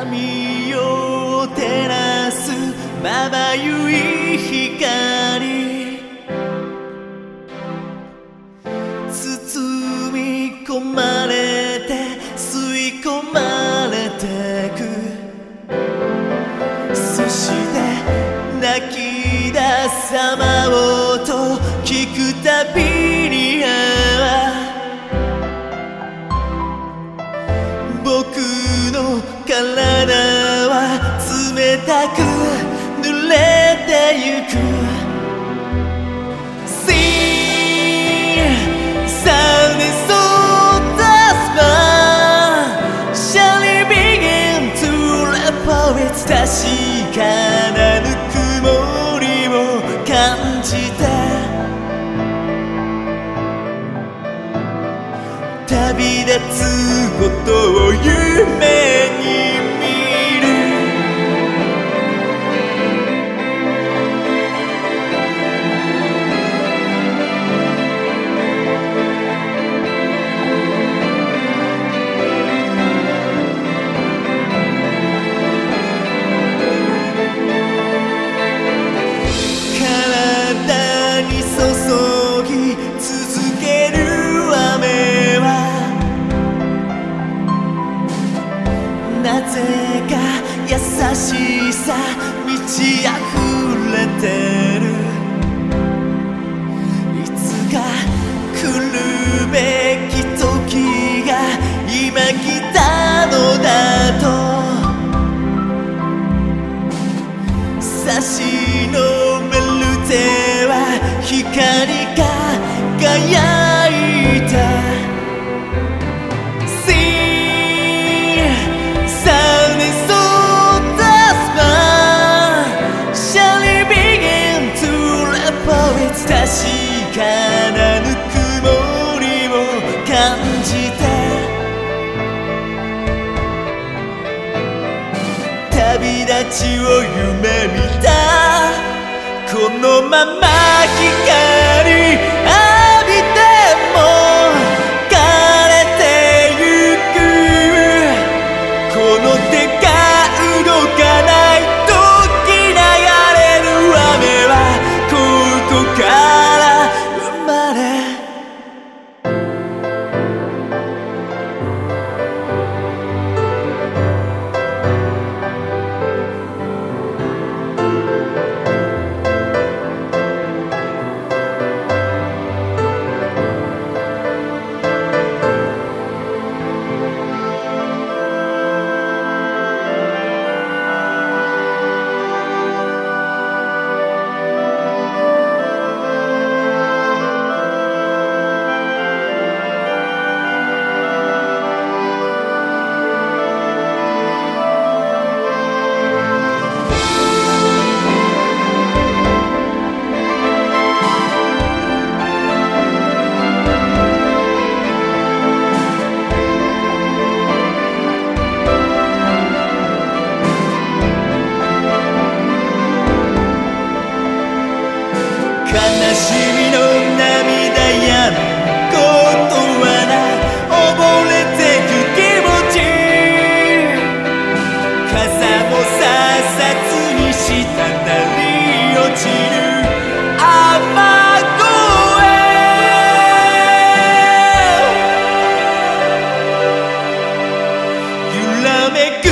闇を照らすまばゆい光。包み込まれて吸い込まれてく。そして泣き出さまおうと聞くたびに僕の体は冷たく濡れてゆく。旅立つことを夢に旅立ちを夢見た。このまま光浴びても枯れてゆく。この手が動かない時流れる雨はここか悲しみの涙やことはな溺れてく気持ち。傘をささつに滴り落ちる。雨声。揺らめく